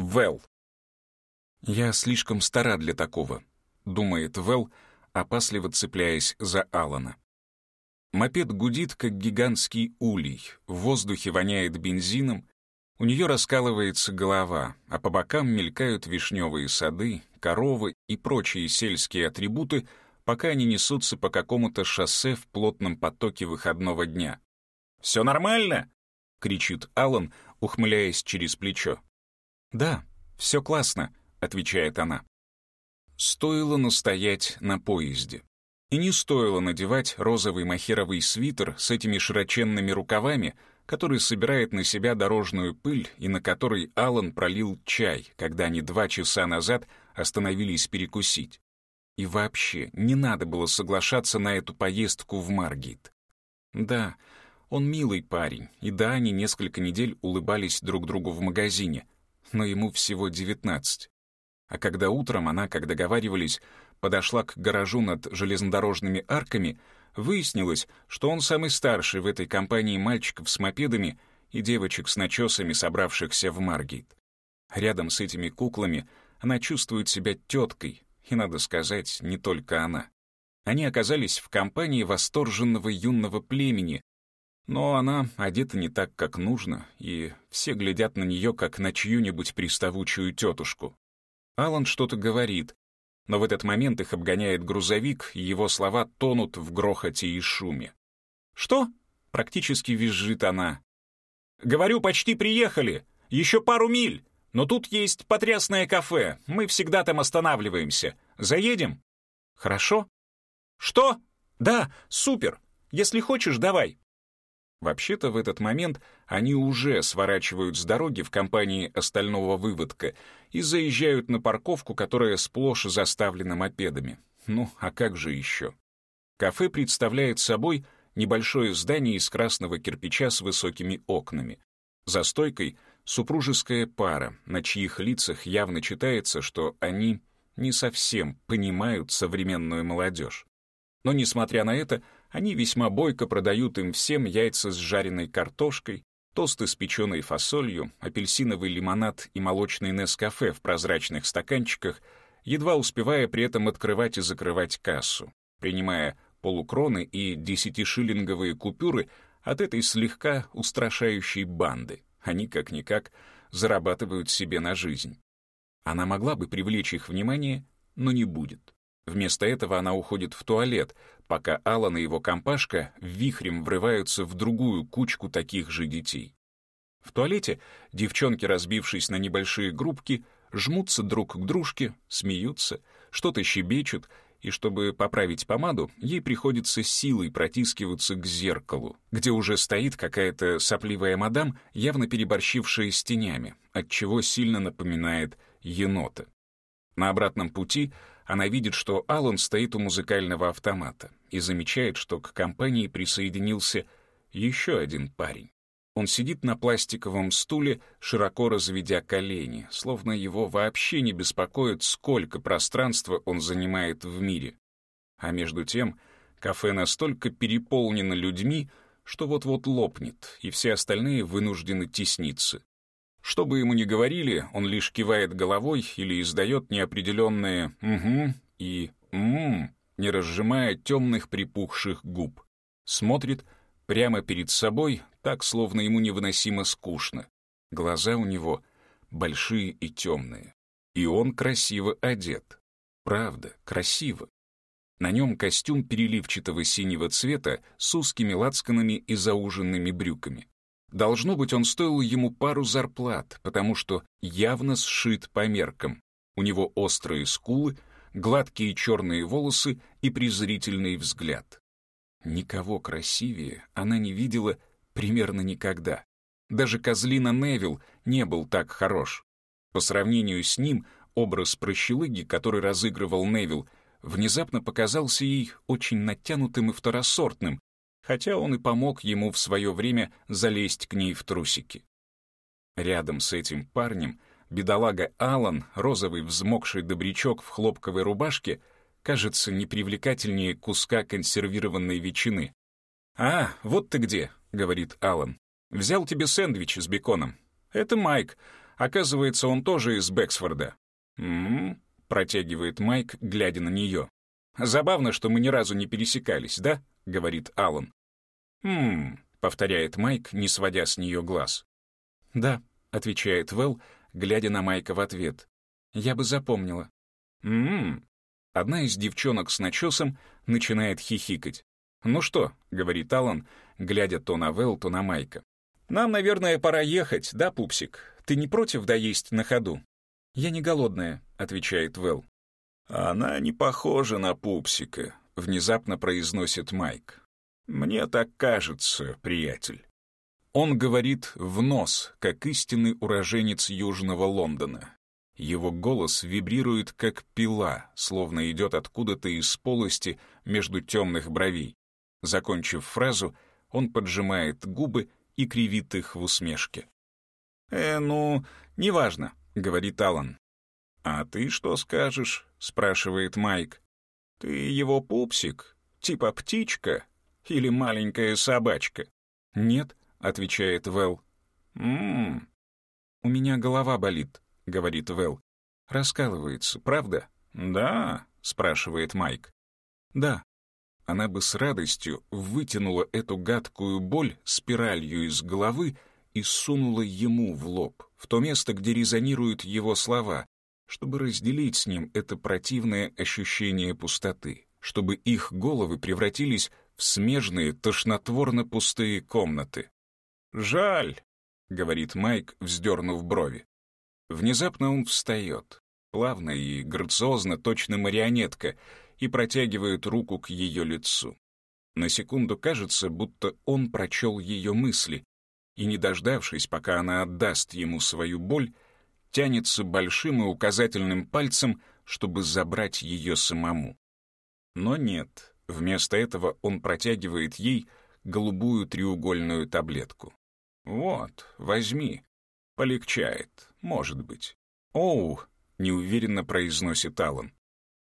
Вэл. «Я слишком стара для такого», — думает Вэл, опасливо цепляясь за Алана. Мопед гудит, как гигантский улей, в воздухе воняет бензином, у нее раскалывается голова, а по бокам мелькают вишневые сады, коровы и прочие сельские атрибуты, пока они несутся по какому-то шоссе в плотном потоке выходного дня. «Все нормально?» — кричит Алан, ухмыляясь через плечо. «Да, все классно», — отвечает она. Стоило настоять на поезде. И не стоило надевать розовый махеровый свитер с этими широченными рукавами, который собирает на себя дорожную пыль и на который Алан пролил чай, когда они два часа назад остановились перекусить. И вообще, не надо было соглашаться на эту поездку в Маргит. Да, он милый парень, и да, они несколько недель улыбались друг другу в магазине, но ему всего девятнадцать. А когда утром она, как договаривались, подошла к гаражу над железнодорожными арками — Выяснилось, что он самый старший в этой компании мальчиков с мопедами и девочек с начесами, собравшихся в Маргейт. Рядом с этими куклами она чувствует себя теткой, и, надо сказать, не только она. Они оказались в компании восторженного юного племени, но она одета не так, как нужно, и все глядят на нее, как на чью-нибудь приставучую тетушку. Алан что-то говорит, но в этот момент их обгоняет грузовик, и его слова тонут в грохоте и шуме. «Что?» — практически визжит она. «Говорю, почти приехали. Еще пару миль. Но тут есть потрясное кафе. Мы всегда там останавливаемся. Заедем?» «Хорошо». «Что?» «Да, супер. Если хочешь, давай». Вообще-то в этот момент они уже сворачивают с дороги в компании остального выводка и заезжают на парковку, которая сплошь заставлена мопедами. Ну, а как же еще? Кафе представляет собой небольшое здание из красного кирпича с высокими окнами. За стойкой супружеская пара, на чьих лицах явно читается, что они не совсем понимают современную молодежь. Но, несмотря на это, они весьма бойко продают им всем яйца с жареной картошкой, тосты с печеной фасолью, апельсиновый лимонад и молочный Нескафе в прозрачных стаканчиках, едва успевая при этом открывать и закрывать кассу, принимая полукроны и десятишиллинговые купюры от этой слегка устрашающей банды. Они, как-никак, зарабатывают себе на жизнь. Она могла бы привлечь их внимание, но не будет. Вместо этого она уходит в туалет, пока Алан и его компашка вихрем врываются в другую кучку таких же детей. В туалете девчонки, разбившись на небольшие группки, жмутся друг к дружке, смеются, что-то щебечут, и чтобы поправить помаду, ей приходится силой протискиваться к зеркалу, где уже стоит какая-то сопливая мадам, явно переборщившая с тенями, отчего сильно напоминает енота. На обратном пути она видит, что Алан стоит у музыкального автомата и замечает, что к компании присоединился еще один парень. Он сидит на пластиковом стуле, широко разведя колени, словно его вообще не беспокоит, сколько пространства он занимает в мире. А между тем, кафе настолько переполнено людьми, что вот-вот лопнет, и все остальные вынуждены тесниться. Что бы ему ни говорили, он лишь кивает головой или издает неопределенные «угу» и «ммм», не разжимая темных припухших губ. Смотрит прямо перед собой, так, словно ему невыносимо скучно. Глаза у него большие и темные. И он красиво одет. Правда, красиво. На нем костюм переливчатого синего цвета с узкими лацканами и зауженными брюками. Должно быть, он стоил ему пару зарплат, потому что явно сшит по меркам. У него острые скулы, гладкие черные волосы и презрительный взгляд. Никого красивее она не видела примерно никогда. Даже козлина Невил не был так хорош. По сравнению с ним образ прощелыги, который разыгрывал Невил, внезапно показался ей очень натянутым и второсортным, хотя он и помог ему в свое время залезть к ней в трусики. Рядом с этим парнем бедолага Алан, розовый взмокший добрячок в хлопковой рубашке, кажется непривлекательнее куска консервированной ветчины. «А, вот ты где», — говорит Алан. «Взял тебе сэндвич с беконом. Это Майк, Оказывается, он тоже из Бэксфорда. «М-м-м», протягивает Майк, глядя на нее. «Забавно, что мы ни разу не пересекались, да?» — говорит Алан. «Хм», — повторяет Майк, не сводя с нее глаз. «Да», — отвечает Вэл, глядя на Майка в ответ. «Я бы запомнила». «М-м-м». Одна из девчонок с начесом начинает хихикать. «Ну что», — говорит Алан, глядя то на Вэл, то на Майка. «Нам, наверное, пора ехать, да, пупсик? Ты не против доесть на ходу?» «Я не голодная», — отвечает Вэл. «Она не похожа на пупсика», — внезапно произносит Майк. «Мне так кажется, приятель». Он говорит в нос, как истинный уроженец Южного Лондона. Его голос вибрирует, как пила, словно идет откуда-то из полости между темных бровей. Закончив фразу, он поджимает губы и кривит их в усмешке. «Э, ну, неважно», — говорит Алан. «А ты что скажешь?» — спрашивает Майк. «Ты его пупсик? Типа птичка? Или маленькая собачка?» «Нет», — отвечает Вэл. «М-м-м». «У меня голова болит», — говорит Вэл. «Раскалывается, правда?» «Да», — спрашивает Майк. «Да». Она бы с радостью вытянула эту гадкую боль спиралью из головы и сунула ему в лоб, в то место, где резонируют его слова, чтобы разделить с ним это противное ощущение пустоты, чтобы их головы превратились в смежные, тошнотворно пустые комнаты. «Жаль», — говорит Майк, вздернув брови. Внезапно он встает, плавно и грациозно, точно марионетка, и протягивает руку к ее лицу. На секунду кажется, будто он прочел ее мысли, и, не дождавшись, пока она отдаст ему свою боль, тянется большим и указательным пальцем, чтобы забрать ее самому. Но нет, вместо этого он протягивает ей голубую треугольную таблетку. «Вот, возьми. Полегчает, может быть». «Оу», — неуверенно произносит Алан.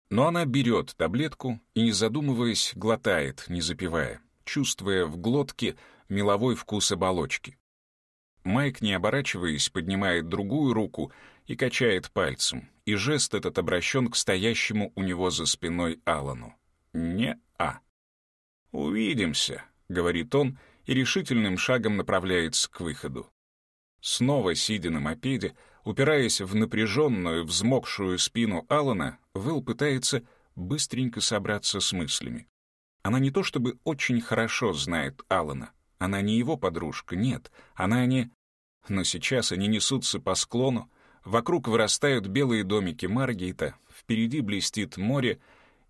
Но она берет таблетку и, не задумываясь, глотает, не запивая, чувствуя в глотке меловой вкус оболочки. Майк, не оборачиваясь, поднимает другую руку и качает пальцем, и жест этот обращен к стоящему у него за спиной Алану. «Не-а». «Увидимся», — говорит он, и решительным шагом направляется к выходу. Снова сидя на мопеде, упираясь в напряженную, взмокшую спину Алана, Вэл пытается быстренько собраться с мыслями. Она не то чтобы очень хорошо знает Алана, она не его подружка, нет, она не... Но сейчас они несутся по склону, вокруг вырастают белые домики Маргейта, впереди блестит море,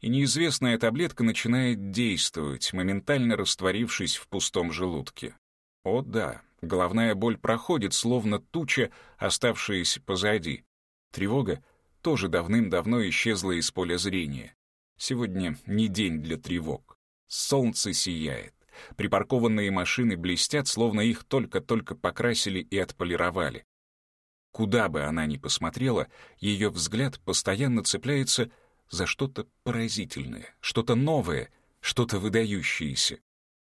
и неизвестная таблетка начинает действовать, моментально растворившись в пустом желудке. О да, головная боль проходит, словно туча, оставшаяся позади. Тревога тоже давным-давно исчезла из поля зрения. Сегодня не день для тревог. Солнце сияет. Припаркованные машины блестят, словно их только-только покрасили и отполировали. Куда бы она ни посмотрела, ее взгляд постоянно цепляется за что-то поразительное, что-то новое, что-то выдающееся.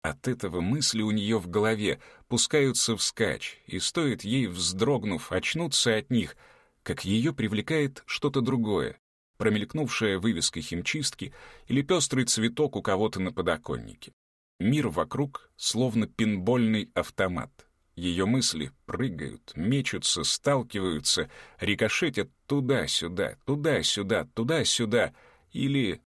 От этого мысли у нее в голове пускаются вскачь, и стоит ей, вздрогнув, очнуться от них, как ее привлекает что-то другое, промелькнувшая вывеска химчистки или пестрый цветок у кого-то на подоконнике. Мир вокруг словно пинбольный автомат. Ее мысли прыгают, мечутся, сталкиваются, рикошетят туда-сюда, туда-сюда, туда-сюда. Или...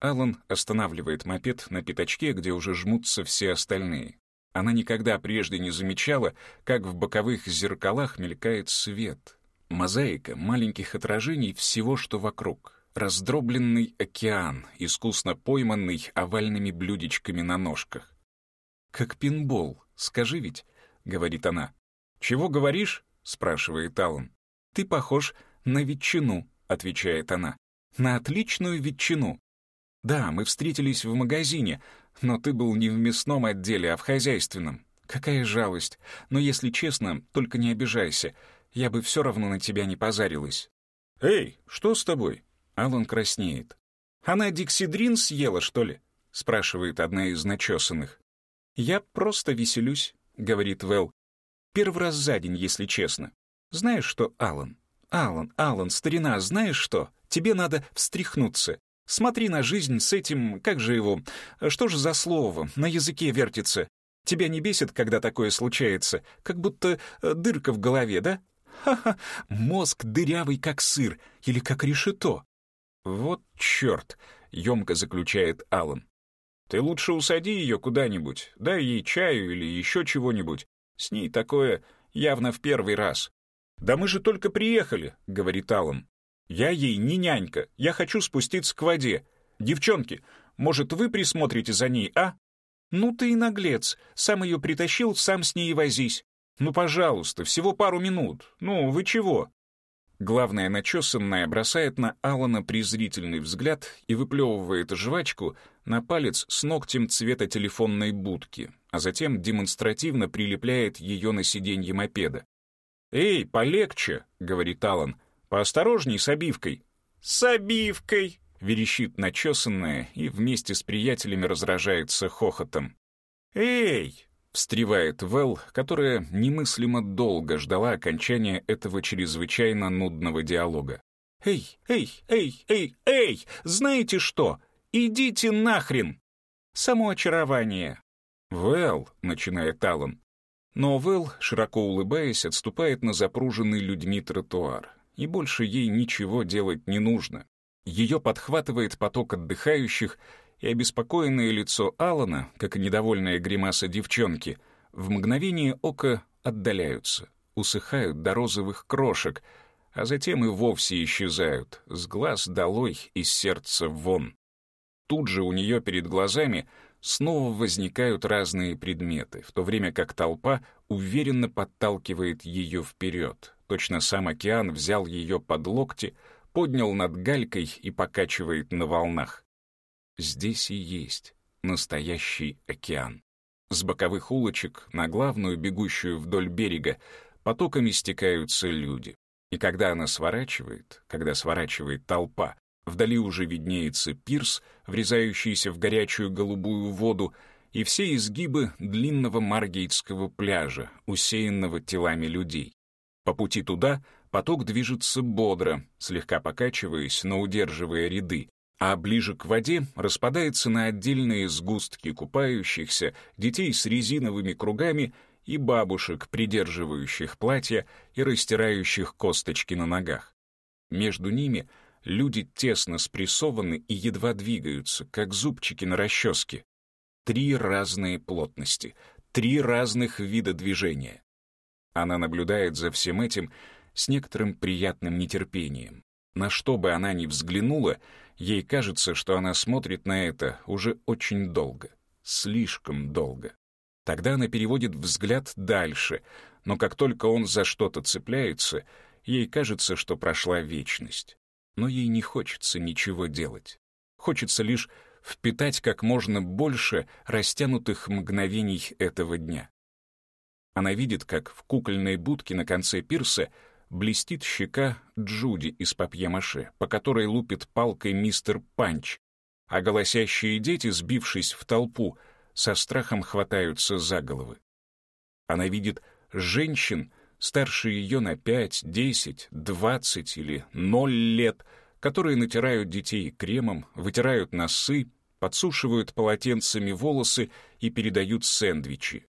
Алан останавливает мопед на пятачке, где уже жмутся все остальные. Она никогда прежде не замечала, как в боковых зеркалах мелькает свет. Мозаика маленьких отражений всего, что вокруг раздробленный океан, искусно пойманный овальными блюдечками на ножках. «Как пинбол, скажи ведь», — говорит она. «Чего говоришь?» — спрашивает Аллан. «Ты похож на ветчину», — отвечает она. «На отличную ветчину». «Да, мы встретились в магазине, но ты был не в мясном отделе, а в хозяйственном. Какая жалость. Но если честно, только не обижайся. Я бы все равно на тебя не позарилась». «Эй, что с тобой?» Алан краснеет. «Она диксидрин съела, что ли?» — спрашивает одна из начесанных. «Я просто веселюсь», — говорит Вэл. «Первый раз за день, если честно. Знаешь что, Алан? Алан, Алан, старина, знаешь что? Тебе надо встряхнуться. Смотри на жизнь с этим, как же его, что же за слово, на языке вертится. Тебя не бесит, когда такое случается, как будто э, дырка в голове, да? Ха-ха, мозг дырявый, как сыр, или как решето. Вот черт, емко заключает Алан. Ты лучше усади ее куда-нибудь, дай ей чаю или еще чего-нибудь. С ней такое явно в первый раз. «Да мы же только приехали», — говорит Алан. «Я ей не нянька, я хочу спуститься к воде. Девчонки, может, вы присмотрите за ней, а?» «Ну ты и наглец, сам ее притащил, сам с ней и возись. Ну, пожалуйста, всего пару минут. Ну, вы чего?» Главная начесанная бросает на Алана презрительный взгляд и выплевывает жвачку на палец с ногтем цвета телефонной будки, а затем демонстративно прилепляет ее на сиденье мопеда. «Эй, полегче!» — говорит Алан. «Поосторожней с обивкой». «С обивкой!» — верещит начесанная и вместе с приятелями разражается хохотом. «Эй!» — встревает Вэл, которая немыслимо долго ждала окончания этого чрезвычайно нудного диалога. «Эй, эй, эй, эй, эй! Знаете что? Идите нахрен!» «Само очарование!» «Вэл», — начинает Алан, но Вэл, широко улыбаясь, отступает на запруженный людьми тротуар, и больше ей ничего делать не нужно. Ее подхватывает поток отдыхающих, и обеспокоенное лицо Алана, как и недовольная гримаса девчонки, в мгновение ока отдаляются, усыхают до розовых крошек, а затем и вовсе исчезают, с глаз долой, из сердца вон. Тут же у нее перед глазами — снова возникают разные предметы, в то время как толпа уверенно подталкивает ее вперед. Точно сам океан взял ее под локти, поднял над галькой и покачивает на волнах. Здесь и есть настоящий океан. С боковых улочек на главную, бегущую вдоль берега, потоками стекаются люди. И когда она сворачивает, когда сворачивает толпа, Вдали уже виднеется пирс, врезающийся в горячую голубую воду, и все изгибы длинного Маргейтского пляжа, усеянного телами людей. По пути туда поток движется бодро, слегка покачиваясь, но удерживая ряды, а ближе к воде распадается на отдельные сгустки купающихся, детей с резиновыми кругами и бабушек, придерживающих платья и растирающих косточки на ногах. Между ними — Люди тесно спрессованы и едва двигаются, как зубчики на расческе. Три разные плотности, три разных вида движения. Она наблюдает за всем этим с некоторым приятным нетерпением. На что бы она ни взглянула, ей кажется, что она смотрит на это уже очень долго, слишком долго. Тогда она переводит взгляд дальше, но как только он за что-то цепляется, ей кажется, что прошла вечность но ей не хочется ничего делать. Хочется лишь впитать как можно больше растянутых мгновений этого дня. Она видит, как в кукольной будке на конце пирса блестит щека Джуди из папье-маше, по которой лупит палкой мистер Панч, а голосящие дети, сбившись в толпу, со страхом хватаются за головы. Она видит женщин, старше ее на 5, 10, 20 или 0 лет, которые натирают детей кремом, вытирают носы, подсушивают полотенцами волосы и передают сэндвичи.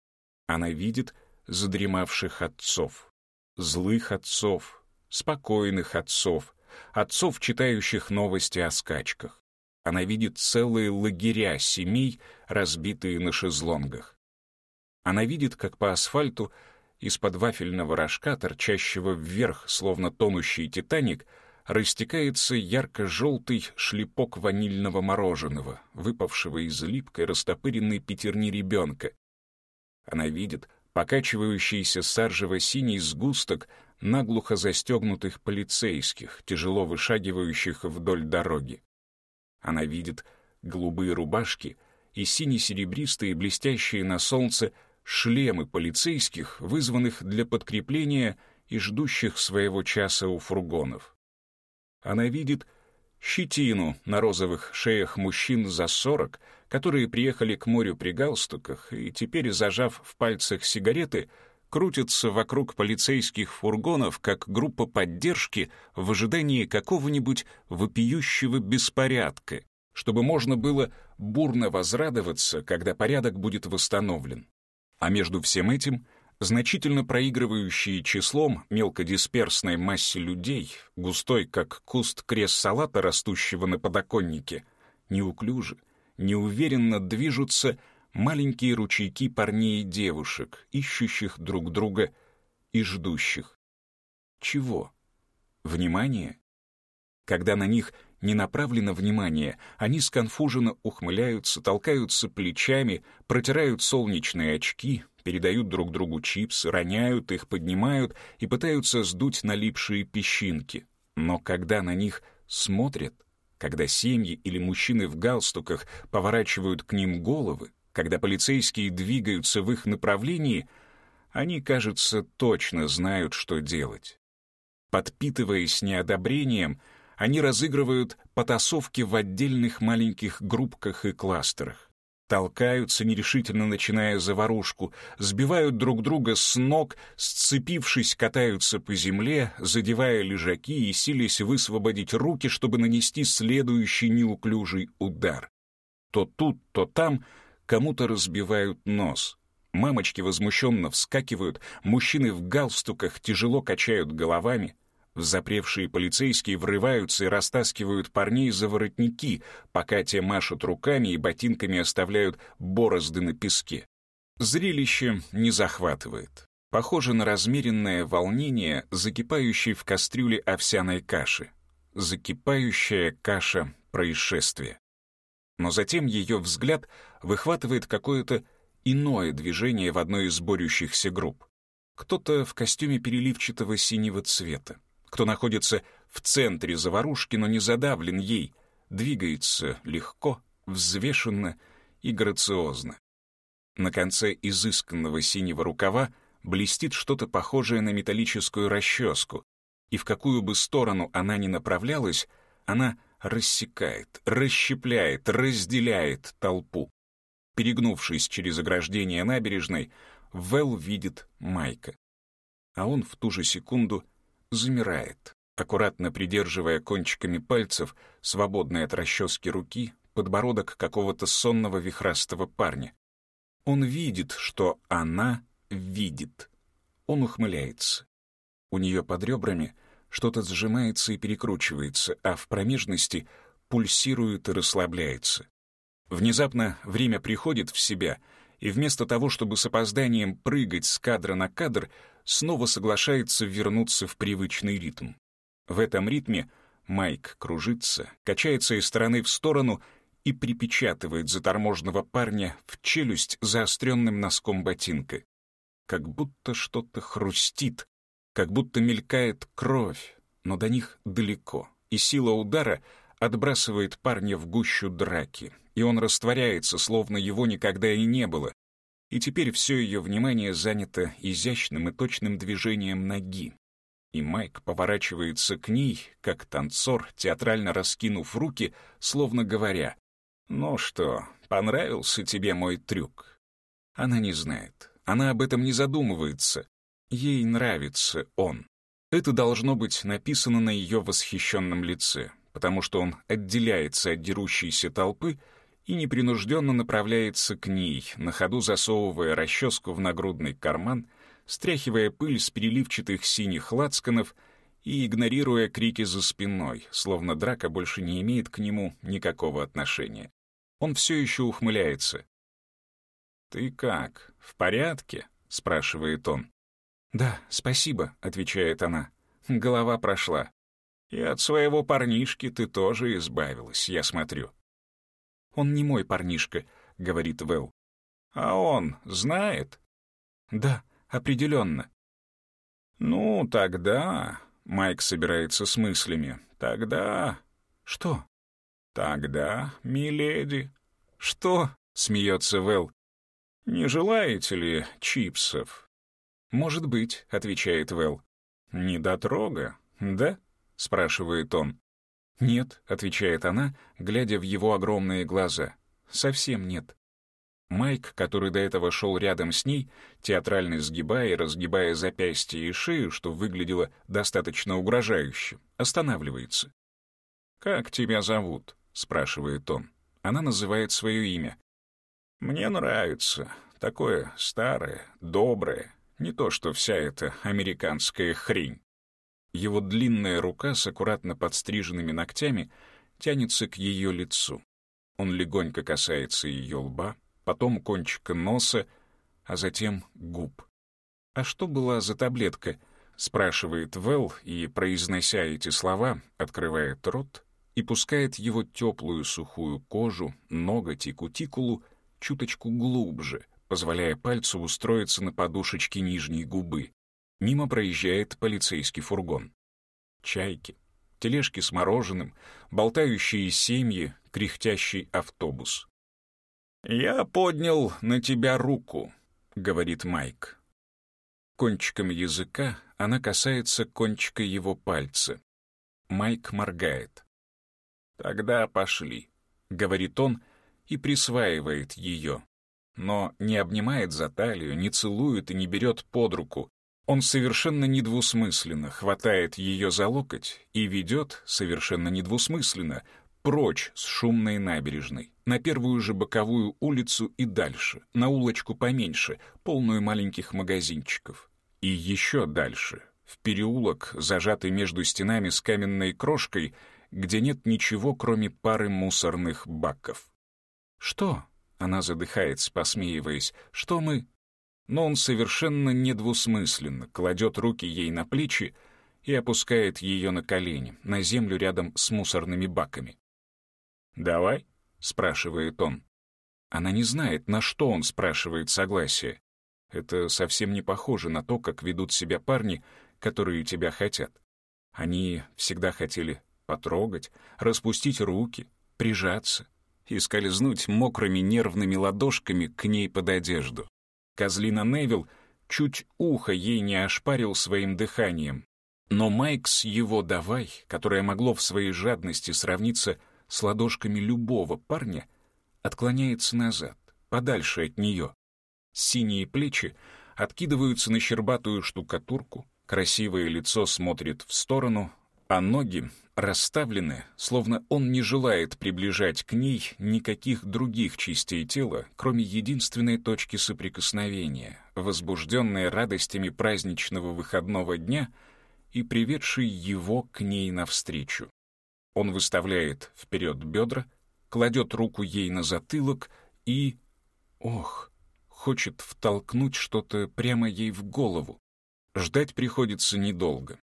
Она видит задремавших отцов, злых отцов, спокойных отцов, отцов, читающих новости о скачках. Она видит целые лагеря семей, разбитые на шезлонгах. Она видит, как по асфальту из-под вафельного рожка, торчащего вверх, словно тонущий «Титаник», растекается ярко-желтый шлепок ванильного мороженого, выпавшего из липкой растопыренной пятерни ребенка. Она видит покачивающийся саржево-синий сгусток наглухо застегнутых полицейских, тяжело вышагивающих вдоль дороги. Она видит голубые рубашки и сине-серебристые, блестящие на солнце, шлемы полицейских, вызванных для подкрепления и ждущих своего часа у фургонов. Она видит щетину на розовых шеях мужчин за сорок, которые приехали к морю при галстуках и теперь, зажав в пальцах сигареты, крутятся вокруг полицейских фургонов, как группа поддержки в ожидании какого-нибудь вопиющего беспорядка, чтобы можно было бурно возрадоваться, когда порядок будет восстановлен. А между всем этим значительно проигрывающие числом мелкодисперсной массе людей, густой, как куст крест-салата, растущего на подоконнике, неуклюже, неуверенно движутся маленькие ручейки парней и девушек, ищущих друг друга и ждущих. Чего? Внимание? Когда на них не направлено внимание, они сконфуженно ухмыляются, толкаются плечами, протирают солнечные очки, передают друг другу чипсы, роняют их, поднимают и пытаются сдуть налипшие песчинки. Но когда на них смотрят, когда семьи или мужчины в галстуках поворачивают к ним головы, когда полицейские двигаются в их направлении, они, кажется, точно знают, что делать. Подпитываясь неодобрением, они разыгрывают потасовки в отдельных маленьких группках и кластерах. Толкаются, нерешительно начиная заварушку, сбивают друг друга с ног, сцепившись, катаются по земле, задевая лежаки и силясь высвободить руки, чтобы нанести следующий неуклюжий удар. То тут, то там — кому-то разбивают нос. Мамочки возмущенно вскакивают, мужчины в галстуках тяжело качают головами. Запревшие полицейские врываются и растаскивают парней за воротники, пока те машут руками и ботинками оставляют борозды на песке. Зрелище не захватывает. Похоже на размеренное волнение, закипающей в кастрюле овсяной каши. Закипающая каша происшествия но затем ее взгляд выхватывает какое-то иное движение в одной из борющихся групп. Кто-то в костюме переливчатого синего цвета, кто находится в центре заварушки, но не задавлен ей, двигается легко, взвешенно и грациозно. На конце изысканного синего рукава блестит что-то похожее на металлическую расческу, и в какую бы сторону она ни направлялась, она — рассекает, расщепляет, разделяет толпу. Перегнувшись через ограждение набережной, Вэл видит Майка. А он в ту же секунду замирает, аккуратно придерживая кончиками пальцев, свободной от расчески руки, подбородок какого-то сонного вихрастого парня. Он видит, что она видит. Он ухмыляется. У нее под ребрами — что-то сжимается и перекручивается, а в промежности пульсирует и расслабляется. Внезапно время приходит в себя, и вместо того, чтобы с опозданием прыгать с кадра на кадр, снова соглашается вернуться в привычный ритм. В этом ритме Майк кружится, качается из стороны в сторону и припечатывает заторможенного парня в челюсть заостренным носком ботинка. Как будто что-то хрустит, как будто мелькает кровь, но до них далеко, и сила удара отбрасывает парня в гущу драки, и он растворяется, словно его никогда и не было, и теперь все ее внимание занято изящным и точным движением ноги. И Майк поворачивается к ней, как танцор, театрально раскинув руки, словно говоря, «Ну что, понравился тебе мой трюк?» Она не знает, она об этом не задумывается, Ей нравится он. Это должно быть написано на ее восхищенном лице, потому что он отделяется от дерущейся толпы и непринужденно направляется к ней, на ходу засовывая расческу в нагрудный карман, стряхивая пыль с переливчатых синих лацканов и игнорируя крики за спиной, словно драка больше не имеет к нему никакого отношения. Он все еще ухмыляется. «Ты как, в порядке?» — спрашивает он. «Да, спасибо», — отвечает она. Голова прошла. «И от своего парнишки ты тоже избавилась, я смотрю». «Он не мой парнишка», — говорит Вэл. «А он знает?» «Да, определенно». «Ну, тогда...» — Майк собирается с мыслями. «Тогда...» «Что?» «Тогда, миледи...» «Что?» — смеется Вэл. «Не желаете ли чипсов?» «Может быть», — отвечает Вэл. «Недотрога, да?» — спрашивает он. «Нет», — отвечает она, глядя в его огромные глаза. «Совсем нет». Майк, который до этого шел рядом с ней, театрально сгибая и разгибая запястья и шею, что выглядело достаточно угрожающе, останавливается. «Как тебя зовут?» — спрашивает он. Она называет свое имя. «Мне нравится. Такое старое, доброе. Не то, что вся эта американская хрень». Его длинная рука с аккуратно подстриженными ногтями тянется к ее лицу. Он легонько касается ее лба, потом кончика носа, а затем губ. «А что была за таблетка?» — спрашивает Вэл и, произнося эти слова, открывает рот и пускает его теплую сухую кожу, ноготь и кутикулу чуточку глубже, позволяя пальцу устроиться на подушечке нижней губы. Мимо проезжает полицейский фургон. Чайки, тележки с мороженым, болтающие семьи, кряхтящий автобус. «Я поднял на тебя руку», — говорит Майк. Кончиком языка она касается кончика его пальца. Майк моргает. «Тогда пошли», — говорит он и присваивает ее. Но не обнимает за талию, не целует и не берет под руку. Он совершенно недвусмысленно хватает ее за локоть и ведет совершенно недвусмысленно прочь с шумной набережной, на первую же боковую улицу и дальше, на улочку поменьше, полную маленьких магазинчиков. И еще дальше, в переулок, зажатый между стенами с каменной крошкой, где нет ничего, кроме пары мусорных баков. «Что?» — она задыхается, посмеиваясь. «Что мы?» Но он совершенно недвусмысленно кладет руки ей на плечи и опускает ее на колени, на землю рядом с мусорными баками. «Давай?» — спрашивает он. Она не знает, на что он спрашивает согласие. Это совсем не похоже на то, как ведут себя парни, которые тебя хотят. Они всегда хотели потрогать, распустить руки, прижаться и скользнуть мокрыми нервными ладошками к ней под одежду. Козлина Невил чуть ухо ей не ошпарил своим дыханием. Но Майкс его «давай», которое могло в своей жадности сравниться с ладошками любого парня, отклоняется назад, подальше от нее. Синие плечи откидываются на щербатую штукатурку, красивое лицо смотрит в сторону, а ноги расставлены, словно он не желает приближать к ней никаких других частей тела, кроме единственной точки соприкосновения, возбужденной радостями праздничного выходного дня и приведшей его к ней навстречу. Он выставляет вперед бедра, кладет руку ей на затылок и... Ох, хочет втолкнуть что-то прямо ей в голову. Ждать приходится недолго.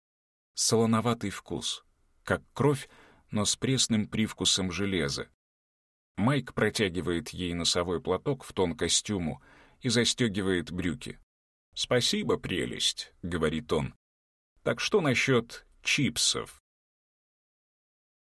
Солоноватый вкус, как кровь, но с пресным привкусом железа. Майк протягивает ей носовой платок в тон костюму и застегивает брюки. «Спасибо, прелесть», — говорит он. «Так что насчет чипсов?»